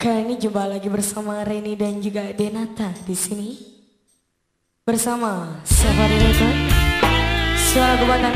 Kali ini jumpa lagi bersama Reni dan juga Denata di sini. Bersama Safari Record. Suara kebatan